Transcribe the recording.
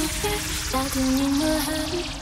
Something in my heart.